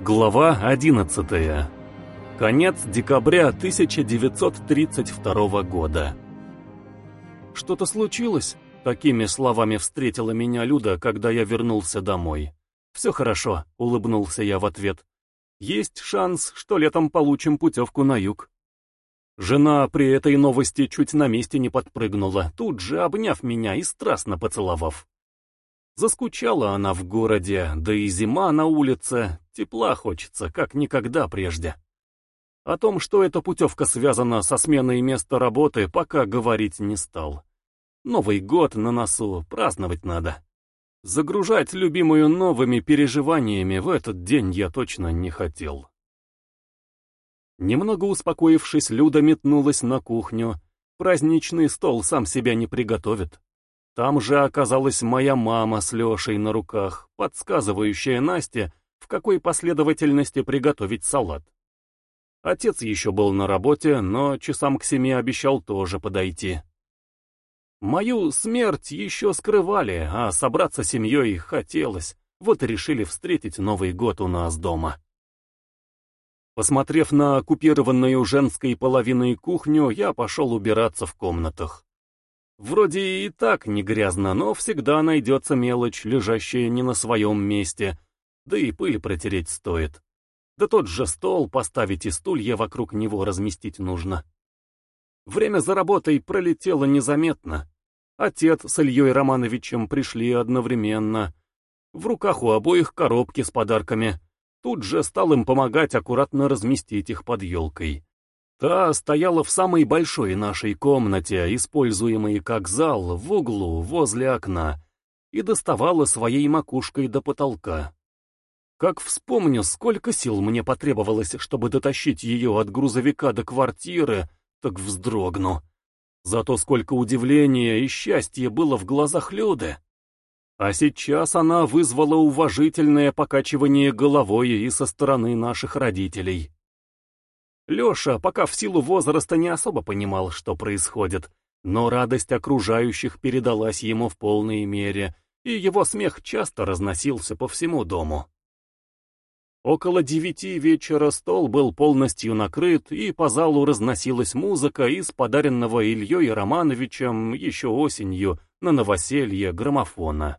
Глава 11. Конец декабря 1932 года. «Что-то случилось?» — такими словами встретила меня Люда, когда я вернулся домой. «Все хорошо», — улыбнулся я в ответ. «Есть шанс, что летом получим путевку на юг». Жена при этой новости чуть на месте не подпрыгнула, тут же обняв меня и страстно поцеловав. Заскучала она в городе, да и зима на улице, тепла хочется, как никогда прежде. О том, что эта путевка связана со сменой места работы, пока говорить не стал. Новый год на носу, праздновать надо. Загружать любимую новыми переживаниями в этот день я точно не хотел. Немного успокоившись, Люда метнулась на кухню. Праздничный стол сам себя не приготовит. Там же оказалась моя мама с Лешей на руках, подсказывающая Насте, в какой последовательности приготовить салат. Отец еще был на работе, но часам к семи обещал тоже подойти. Мою смерть еще скрывали, а собраться семьей хотелось, вот и решили встретить Новый год у нас дома. Посмотрев на оккупированную женской половиной кухню, я пошел убираться в комнатах. Вроде и так не грязно, но всегда найдется мелочь, лежащая не на своем месте, да и пыль протереть стоит. Да тот же стол поставить и стулья вокруг него разместить нужно. Время за работой пролетело незаметно. Отец с Ильей Романовичем пришли одновременно. В руках у обоих коробки с подарками. Тут же стал им помогать аккуратно разместить их под елкой. Та стояла в самой большой нашей комнате, используемой как зал, в углу, возле окна, и доставала своей макушкой до потолка. Как вспомню, сколько сил мне потребовалось, чтобы дотащить ее от грузовика до квартиры, так вздрогну. Зато сколько удивления и счастья было в глазах Люды. А сейчас она вызвала уважительное покачивание головой и со стороны наших родителей. Леша пока в силу возраста не особо понимал, что происходит, но радость окружающих передалась ему в полной мере, и его смех часто разносился по всему дому. Около девяти вечера стол был полностью накрыт, и по залу разносилась музыка из подаренного Ильей Романовичем еще осенью на новоселье граммофона.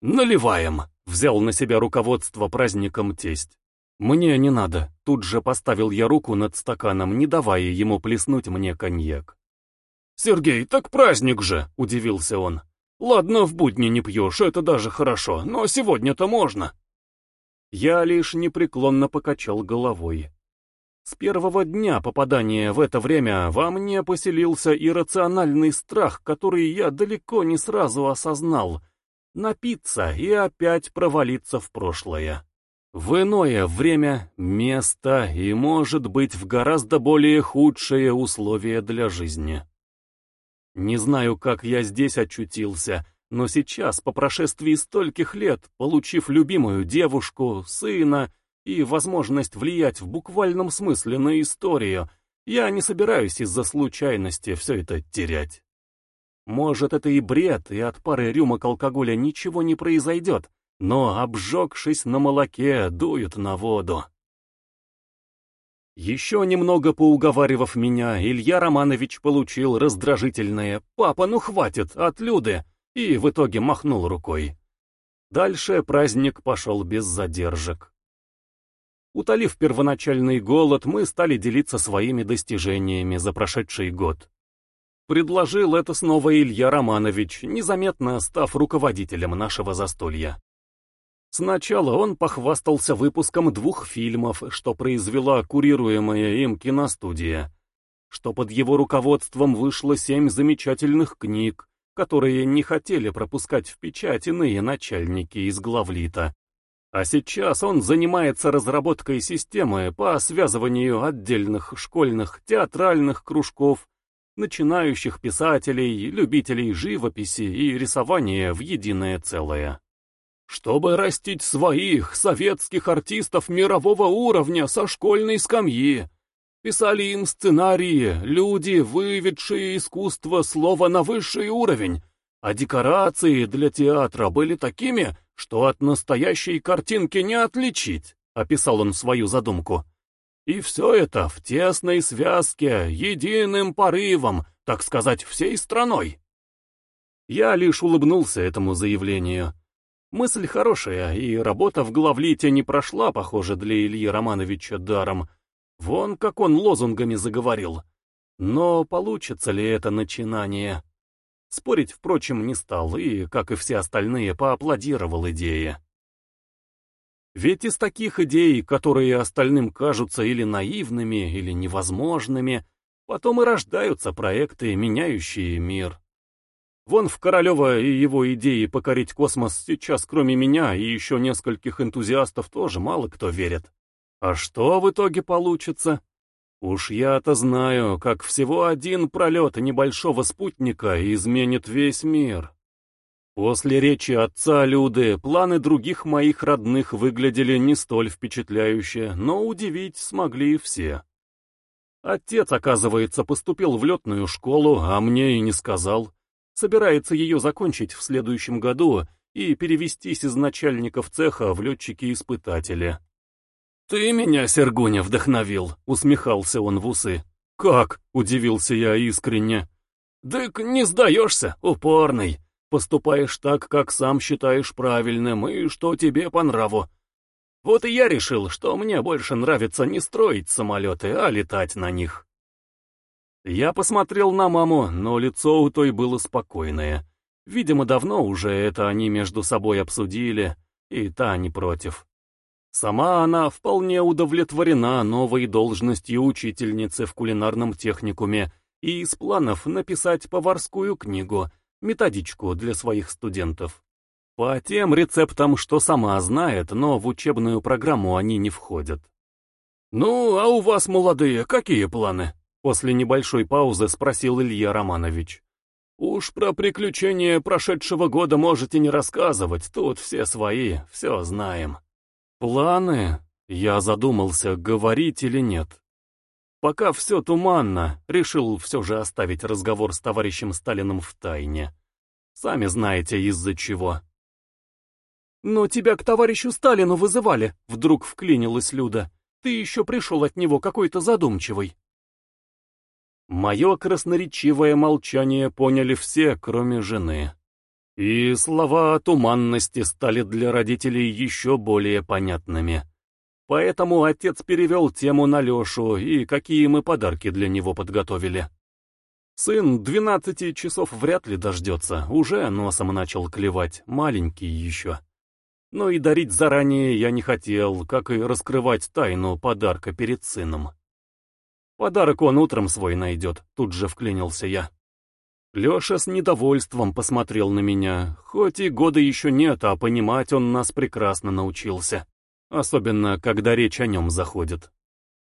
«Наливаем!» — взял на себя руководство праздником тесть. «Мне не надо», — тут же поставил я руку над стаканом, не давая ему плеснуть мне коньяк. «Сергей, так праздник же!» — удивился он. «Ладно, в будни не пьешь, это даже хорошо, но сегодня-то можно». Я лишь непреклонно покачал головой. С первого дня попадания в это время во мне поселился иррациональный страх, который я далеко не сразу осознал. Напиться и опять провалиться в прошлое. В иное время, место и, может быть, в гораздо более худшие условия для жизни. Не знаю, как я здесь очутился, но сейчас, по прошествии стольких лет, получив любимую девушку, сына и возможность влиять в буквальном смысле на историю, я не собираюсь из-за случайности все это терять. Может, это и бред, и от пары рюмок алкоголя ничего не произойдет, но, обжегшись на молоке, дуют на воду. Еще немного поуговаривав меня, Илья Романович получил раздражительное «Папа, ну хватит!» от Люды и в итоге махнул рукой. Дальше праздник пошел без задержек. Утолив первоначальный голод, мы стали делиться своими достижениями за прошедший год. Предложил это снова Илья Романович, незаметно став руководителем нашего застолья. Сначала он похвастался выпуском двух фильмов, что произвела курируемая им киностудия, что под его руководством вышло семь замечательных книг, которые не хотели пропускать в печать иные начальники из главлита. А сейчас он занимается разработкой системы по связыванию отдельных школьных театральных кружков, начинающих писателей, любителей живописи и рисования в единое целое чтобы растить своих советских артистов мирового уровня со школьной скамьи. Писали им сценарии, люди, выведшие искусство слова на высший уровень, а декорации для театра были такими, что от настоящей картинки не отличить. описал он свою задумку. И все это в тесной связке, единым порывом, так сказать, всей страной. Я лишь улыбнулся этому заявлению. Мысль хорошая, и работа в главлите не прошла, похоже, для Ильи Романовича даром. Вон как он лозунгами заговорил. Но получится ли это начинание? Спорить, впрочем, не стал и, как и все остальные, поаплодировал идее. Ведь из таких идей, которые остальным кажутся или наивными, или невозможными, потом и рождаются проекты, меняющие мир. Вон в Королева и его идеи покорить космос сейчас, кроме меня и еще нескольких энтузиастов, тоже мало кто верит. А что в итоге получится? Уж я-то знаю, как всего один пролет небольшого спутника изменит весь мир. После речи отца Люды планы других моих родных выглядели не столь впечатляюще, но удивить смогли все. Отец, оказывается, поступил в летную школу, а мне и не сказал. Собирается ее закончить в следующем году и перевестись из начальников цеха в летчики-испытатели. «Ты меня, Сергуня, вдохновил», — усмехался он в усы. «Как?» — удивился я искренне. «Дык, не сдаешься, упорный поступаешь так, как сам считаешь правильным и что тебе по нраву. Вот и я решил, что мне больше нравится не строить самолеты, а летать на них. Я посмотрел на маму, но лицо у той было спокойное. Видимо, давно уже это они между собой обсудили, и та не против. Сама она вполне удовлетворена новой должностью учительницы в кулинарном техникуме и из планов написать поварскую книгу — методичку для своих студентов. По тем рецептам, что сама знает, но в учебную программу они не входят. «Ну, а у вас, молодые, какие планы?» После небольшой паузы спросил Илья Романович. «Уж про приключения прошедшего года можете не рассказывать, тут все свои, все знаем». «Планы?» Я задумался, говорить или нет. Пока все туманно, решил все же оставить разговор с товарищем Сталиным в тайне. Сами знаете, из-за чего. «Но тебя к товарищу Сталину вызывали», — вдруг вклинилась Люда. «Ты еще пришел от него какой-то задумчивый». Мое красноречивое молчание поняли все, кроме жены. И слова о туманности стали для родителей еще более понятными. Поэтому отец перевел тему на Лешу и какие мы подарки для него подготовили. Сын двенадцати часов вряд ли дождется, уже носом начал клевать, маленький еще. Но и дарить заранее я не хотел, как и раскрывать тайну подарка перед сыном. Подарок он утром свой найдет, тут же вклинился я. Леша с недовольством посмотрел на меня, хоть и года еще нет, а понимать он нас прекрасно научился особенно когда речь о нем заходит.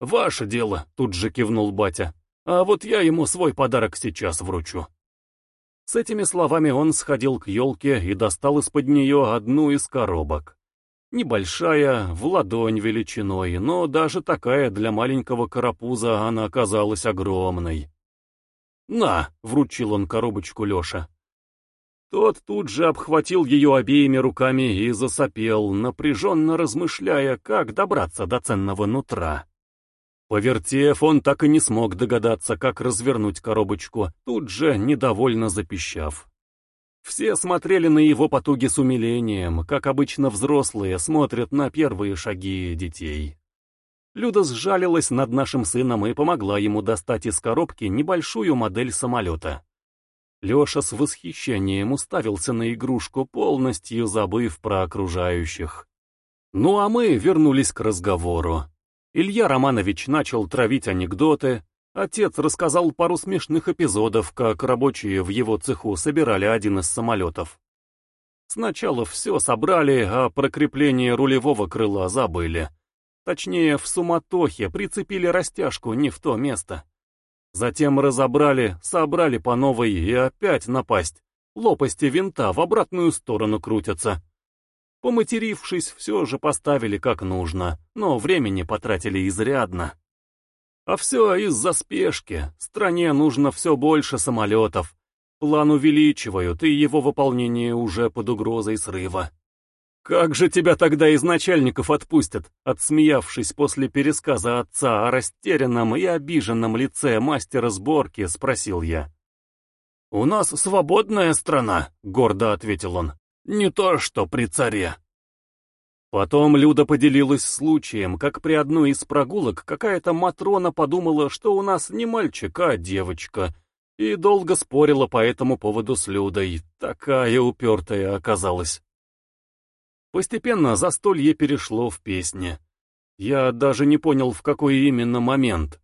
«Ваше дело», — тут же кивнул батя, — «а вот я ему свой подарок сейчас вручу». С этими словами он сходил к елке и достал из-под нее одну из коробок. Небольшая, в ладонь величиной, но даже такая для маленького карапуза она оказалась огромной. «На!» — вручил он коробочку Леша. Тот тут же обхватил ее обеими руками и засопел, напряженно размышляя, как добраться до ценного нутра. Повертев, он так и не смог догадаться, как развернуть коробочку, тут же недовольно запищав. Все смотрели на его потуги с умилением, как обычно взрослые смотрят на первые шаги детей. Люда сжалилась над нашим сыном и помогла ему достать из коробки небольшую модель самолета. Леша с восхищением уставился на игрушку, полностью забыв про окружающих. Ну а мы вернулись к разговору. Илья Романович начал травить анекдоты, отец рассказал пару смешных эпизодов, как рабочие в его цеху собирали один из самолетов. Сначала все собрали, а про крепление рулевого крыла забыли. Точнее, в суматохе прицепили растяжку не в то место. Затем разобрали, собрали по новой и опять напасть. Лопасти винта в обратную сторону крутятся. Поматерившись, все же поставили как нужно, но времени потратили изрядно. А все из-за спешки. Стране нужно все больше самолетов. План увеличивают, и его выполнение уже под угрозой срыва. Как же тебя тогда из начальников отпустят? Отсмеявшись после пересказа отца о растерянном и обиженном лице мастера сборки, спросил я. «У нас свободная страна», — гордо ответил он. «Не то, что при царе». Потом Люда поделилась случаем, как при одной из прогулок какая-то Матрона подумала, что у нас не мальчик, а девочка, и долго спорила по этому поводу с Людой. Такая упертая оказалась. Постепенно застолье перешло в песни. Я даже не понял, в какой именно момент.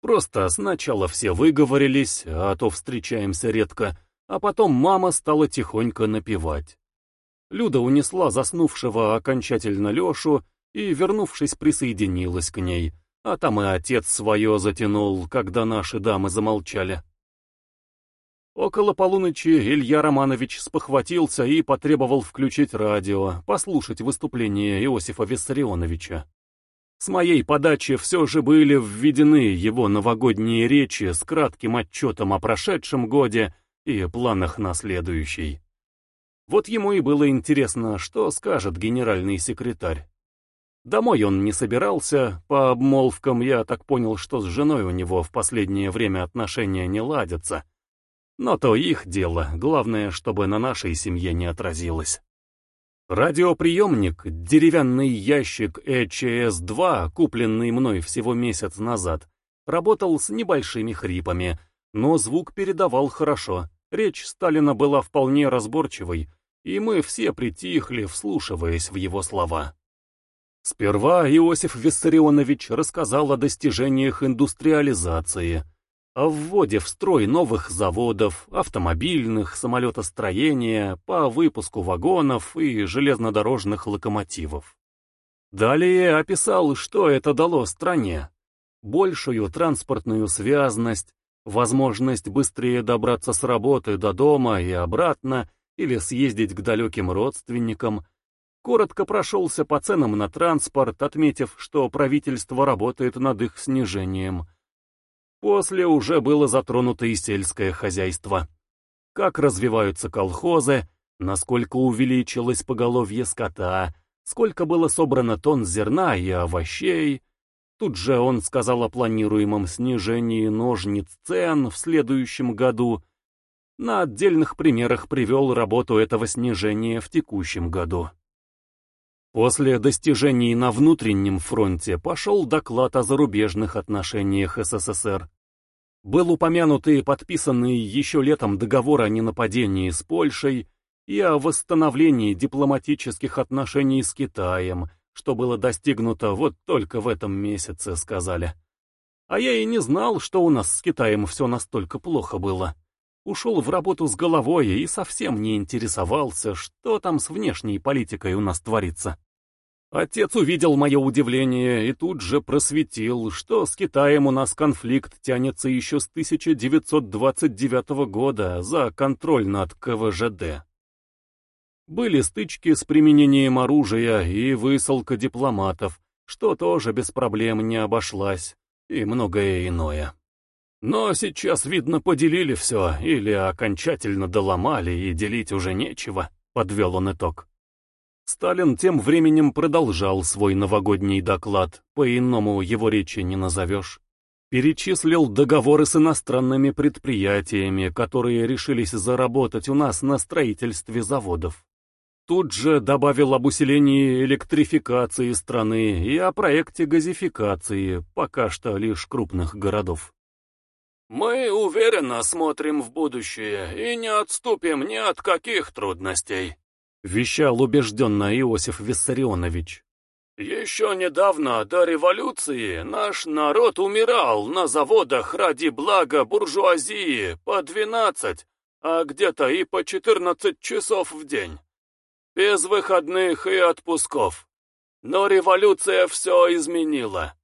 Просто сначала все выговорились, а то встречаемся редко, а потом мама стала тихонько напевать. Люда унесла заснувшего окончательно Лешу и, вернувшись, присоединилась к ней, а там и отец свое затянул, когда наши дамы замолчали. Около полуночи Илья Романович спохватился и потребовал включить радио, послушать выступление Иосифа Виссарионовича. С моей подачи все же были введены его новогодние речи с кратким отчетом о прошедшем годе и планах на следующий. Вот ему и было интересно, что скажет генеральный секретарь. Домой он не собирался, по обмолвкам я так понял, что с женой у него в последнее время отношения не ладятся. Но то их дело, главное, чтобы на нашей семье не отразилось. Радиоприемник, деревянный ящик ECS-2, купленный мной всего месяц назад, работал с небольшими хрипами, но звук передавал хорошо. Речь Сталина была вполне разборчивой, и мы все притихли, вслушиваясь в его слова. Сперва Иосиф Виссарионович рассказал о достижениях индустриализации, о вводе в строй новых заводов, автомобильных, самолетостроения, по выпуску вагонов и железнодорожных локомотивов. Далее описал, что это дало стране. Большую транспортную связность, возможность быстрее добраться с работы до дома и обратно, или съездить к далеким родственникам, коротко прошелся по ценам на транспорт, отметив, что правительство работает над их снижением. После уже было затронуто и сельское хозяйство. Как развиваются колхозы, насколько увеличилось поголовье скота, сколько было собрано тонн зерна и овощей. Тут же он сказал о планируемом снижении ножниц цен в следующем году — на отдельных примерах привел работу этого снижения в текущем году. После достижений на внутреннем фронте пошел доклад о зарубежных отношениях СССР. Был упомянут и подписанный еще летом договор о ненападении с Польшей и о восстановлении дипломатических отношений с Китаем, что было достигнуто вот только в этом месяце, сказали. А я и не знал, что у нас с Китаем все настолько плохо было ушел в работу с головой и совсем не интересовался, что там с внешней политикой у нас творится. Отец увидел мое удивление и тут же просветил, что с Китаем у нас конфликт тянется еще с 1929 года за контроль над КВЖД. Были стычки с применением оружия и высылка дипломатов, что тоже без проблем не обошлась, и многое иное. Но сейчас, видно, поделили все, или окончательно доломали, и делить уже нечего, подвел он итог. Сталин тем временем продолжал свой новогодний доклад, по-иному его речи не назовешь. Перечислил договоры с иностранными предприятиями, которые решились заработать у нас на строительстве заводов. Тут же добавил об усилении электрификации страны и о проекте газификации, пока что лишь крупных городов. Мы уверенно смотрим в будущее и не отступим ни от каких трудностей», — вещал убежденно Иосиф Виссарионович. «Еще недавно, до революции, наш народ умирал на заводах ради блага буржуазии по 12, а где-то и по 14 часов в день, без выходных и отпусков. Но революция все изменила.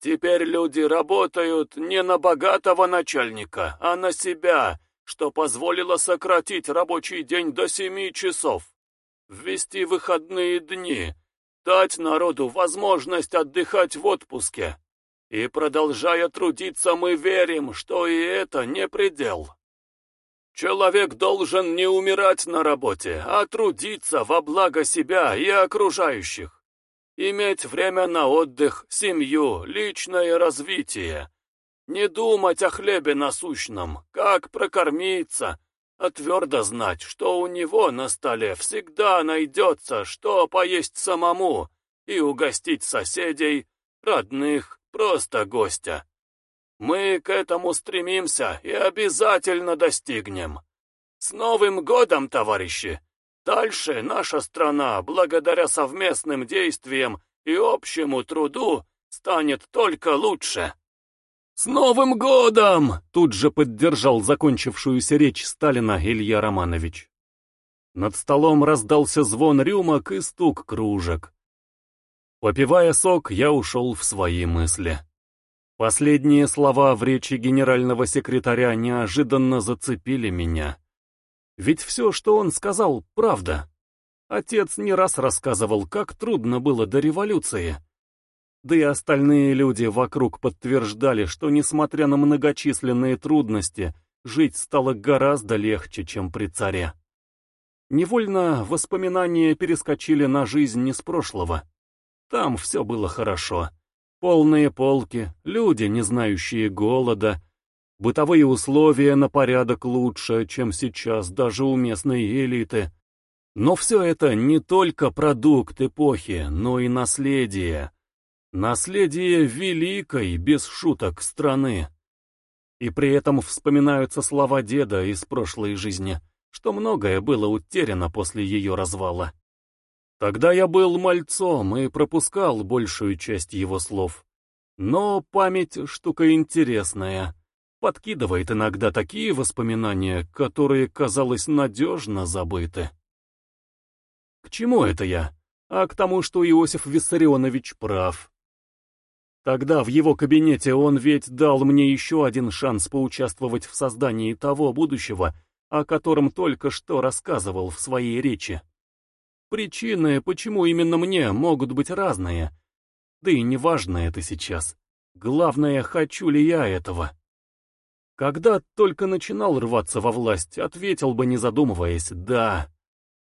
Теперь люди работают не на богатого начальника, а на себя, что позволило сократить рабочий день до семи часов, ввести выходные дни, дать народу возможность отдыхать в отпуске. И продолжая трудиться, мы верим, что и это не предел. Человек должен не умирать на работе, а трудиться во благо себя и окружающих. Иметь время на отдых, семью, личное развитие. Не думать о хлебе насущном, как прокормиться, а твердо знать, что у него на столе всегда найдется, что поесть самому и угостить соседей, родных, просто гостя. Мы к этому стремимся и обязательно достигнем. С Новым годом, товарищи! Дальше наша страна, благодаря совместным действиям и общему труду, станет только лучше. «С Новым годом!» — тут же поддержал закончившуюся речь Сталина Илья Романович. Над столом раздался звон рюмок и стук кружек. Попивая сок, я ушел в свои мысли. Последние слова в речи генерального секретаря неожиданно зацепили меня. Ведь все, что он сказал, правда. Отец не раз рассказывал, как трудно было до революции. Да и остальные люди вокруг подтверждали, что, несмотря на многочисленные трудности, жить стало гораздо легче, чем при царе. Невольно воспоминания перескочили на жизнь из прошлого. Там все было хорошо. Полные полки, люди, не знающие голода, бытовые условия на порядок лучше, чем сейчас даже у местной элиты. Но все это не только продукт эпохи, но и наследие. Наследие великой, без шуток, страны. И при этом вспоминаются слова деда из прошлой жизни, что многое было утеряно после ее развала. Тогда я был мальцом и пропускал большую часть его слов. Но память — штука интересная. Подкидывает иногда такие воспоминания, которые, казалось, надежно забыты. К чему это я? А к тому, что Иосиф Виссарионович прав. Тогда в его кабинете он ведь дал мне еще один шанс поучаствовать в создании того будущего, о котором только что рассказывал в своей речи. Причины, почему именно мне, могут быть разные. Да и не важно это сейчас. Главное, хочу ли я этого. Когда только начинал рваться во власть, ответил бы, не задумываясь, «да».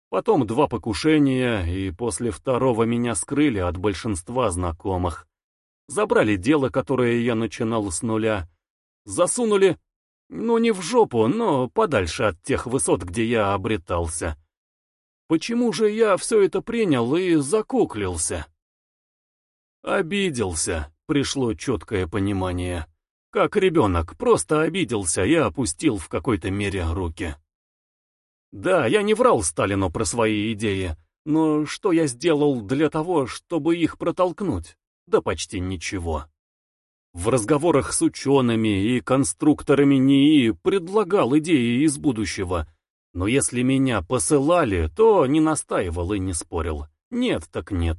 Потом два покушения, и после второго меня скрыли от большинства знакомых. Забрали дело, которое я начинал с нуля. Засунули, ну не в жопу, но подальше от тех высот, где я обретался. Почему же я все это принял и закуклился? Обиделся, пришло четкое понимание. Как ребенок, просто обиделся и опустил в какой-то мере руки. Да, я не врал Сталину про свои идеи, но что я сделал для того, чтобы их протолкнуть? Да почти ничего. В разговорах с учеными и конструкторами НИИ предлагал идеи из будущего — но если меня посылали, то не настаивал и не спорил. Нет так нет.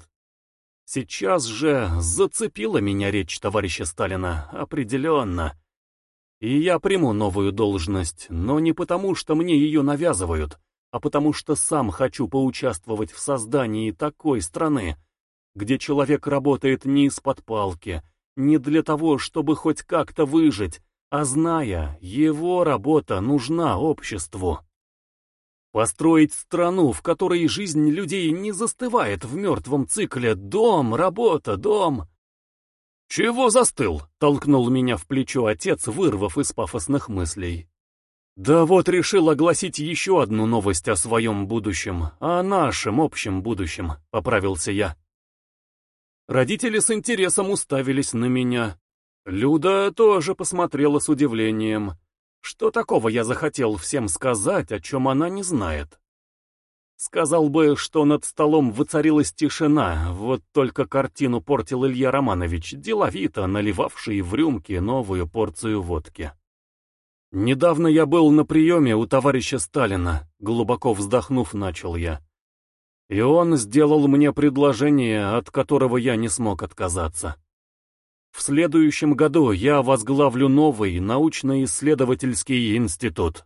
Сейчас же зацепила меня речь товарища Сталина, определенно. И я приму новую должность, но не потому, что мне ее навязывают, а потому что сам хочу поучаствовать в создании такой страны, где человек работает не из-под палки, не для того, чтобы хоть как-то выжить, а зная, его работа нужна обществу. Построить страну, в которой жизнь людей не застывает в мертвом цикле «дом, работа, дом». «Чего застыл?» — толкнул меня в плечо отец, вырвав из пафосных мыслей. «Да вот решил огласить еще одну новость о своем будущем, о нашем общем будущем», — поправился я. Родители с интересом уставились на меня. Люда тоже посмотрела с удивлением. Что такого я захотел всем сказать, о чем она не знает? Сказал бы, что над столом воцарилась тишина, вот только картину портил Илья Романович, деловито наливавший в рюмки новую порцию водки. «Недавно я был на приеме у товарища Сталина», — глубоко вздохнув, начал я. И он сделал мне предложение, от которого я не смог отказаться. В следующем году я возглавлю новый научно-исследовательский институт.